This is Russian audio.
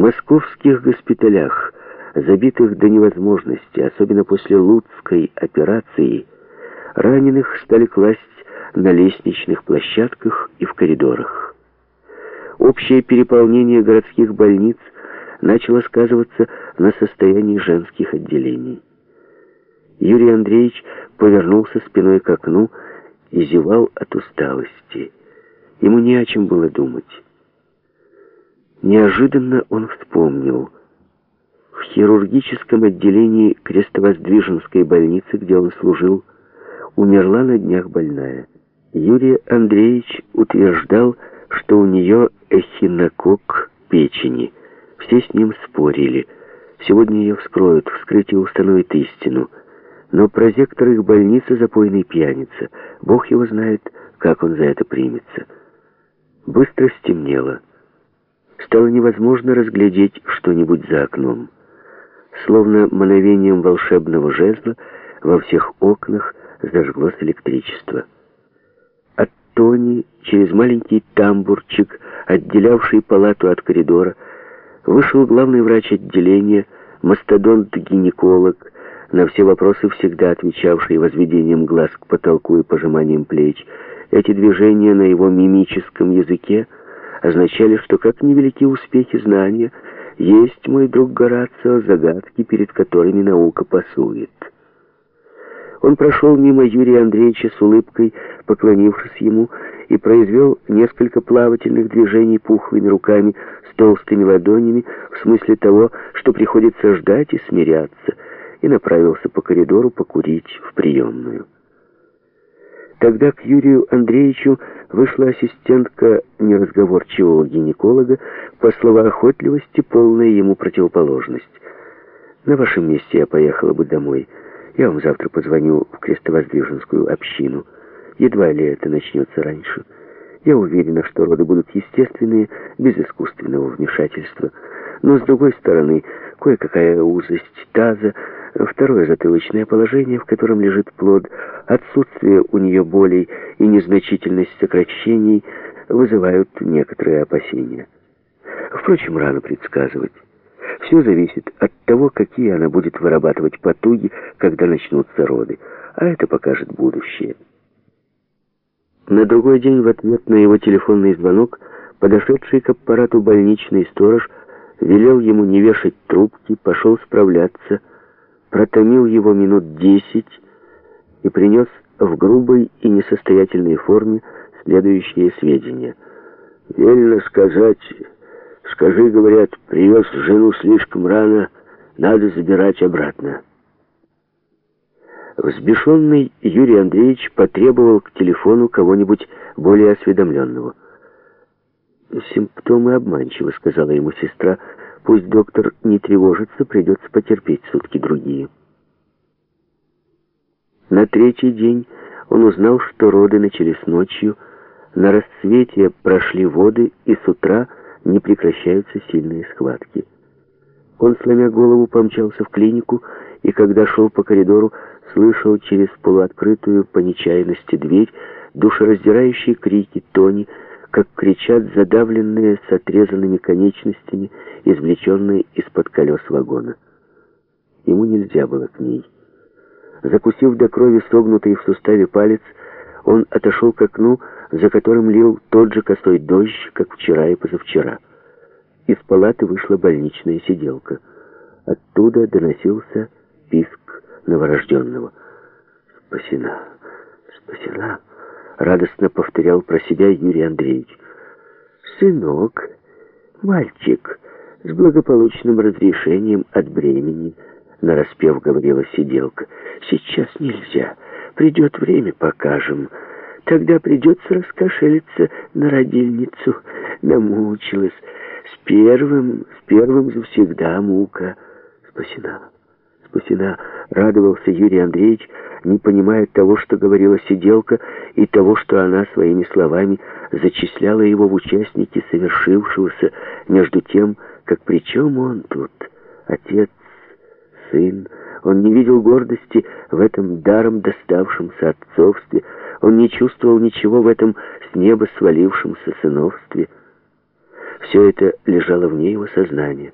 московских госпиталях, забитых до невозможности, особенно после Луцкой операции, раненых стали класть на лестничных площадках и в коридорах. Общее переполнение городских больниц начало сказываться на состоянии женских отделений. Юрий Андреевич повернулся спиной к окну и зевал от усталости. Ему не о чем было думать. Неожиданно он вспомнил. В хирургическом отделении Крестовоздвиженской больницы, где он служил, умерла на днях больная. Юрий Андреевич утверждал, что у нее эхинокок печени. Все с ним спорили. Сегодня ее вскроют, вскрытие установит истину. Но прозектор их больницы запойный пьяница. Бог его знает, как он за это примется. Быстро стемнело. Стало невозможно разглядеть что-нибудь за окном. Словно мановением волшебного жезла во всех окнах зажглось электричество. От Тони через маленький тамбурчик, отделявший палату от коридора, вышел главный врач отделения, мастодонт-гинеколог, на все вопросы всегда отвечавший возведением глаз к потолку и пожиманием плеч. Эти движения на его мимическом языке означали, что как невелики успехи знания, есть, мой друг Горацио, загадки, перед которыми наука пасует. Он прошел мимо Юрия Андреевича с улыбкой, поклонившись ему, и произвел несколько плавательных движений пухлыми руками с толстыми ладонями, в смысле того, что приходится ждать и смиряться, и направился по коридору покурить в приемную. Тогда к Юрию Андреевичу вышла ассистентка неразговорчивого гинеколога, по словоохотливости полная ему противоположность. «На вашем месте я поехала бы домой. Я вам завтра позвоню в крестовоздвиженскую общину. Едва ли это начнется раньше. Я уверена, что роды будут естественные, без искусственного вмешательства. Но, с другой стороны, кое-какая узость таза, второе затылочное положение, в котором лежит плод, отсутствие у нее болей и незначительность сокращений вызывают некоторые опасения. Впрочем, рано предсказывать. Все зависит от того, какие она будет вырабатывать потуги, когда начнутся роды. А это покажет будущее. На другой день в ответ на его телефонный звонок подошедший к аппарату больничный сторож велел ему не вешать трубки, пошел справляться, протомил его минут десять и принес в грубой и несостоятельной форме следующие сведения. «Велено сказать, скажи, говорят, привез жену слишком рано, надо забирать обратно». Взбешенный Юрий Андреевич потребовал к телефону кого-нибудь более осведомленного. «Симптомы обманчивы», — сказала ему сестра, — Пусть доктор не тревожится, придется потерпеть сутки другие. На третий день он узнал, что роды начались ночью, на рассвете прошли воды, и с утра не прекращаются сильные схватки. Он, сломя голову, помчался в клинику, и когда шел по коридору, слышал через полуоткрытую по нечаянности дверь душераздирающие крики Тони, как кричат задавленные с отрезанными конечностями, извлеченные из-под колес вагона. Ему нельзя было к ней. Закусив до крови согнутый в суставе палец, он отошел к окну, за которым лил тот же косой дождь, как вчера и позавчера. Из палаты вышла больничная сиделка. Оттуда доносился писк новорожденного. «Спасена! Спасена!» радостно повторял про себя Юрий Андреевич. «Сынок, мальчик, с благополучным разрешением от бремени», нараспев говорила сиделка. «Сейчас нельзя. Придет время, покажем. Тогда придется раскошелиться на родильницу. Намучилась. С первым, с первым завсегда мука. Спасена, спасена», радовался Юрий Андреевич, не понимая того, что говорила сиделка, и того, что она своими словами зачисляла его в участники совершившегося, между тем, как при чем он тут, отец, сын, он не видел гордости в этом даром доставшемся отцовстве, он не чувствовал ничего в этом с неба свалившемся сыновстве. Все это лежало вне его сознания.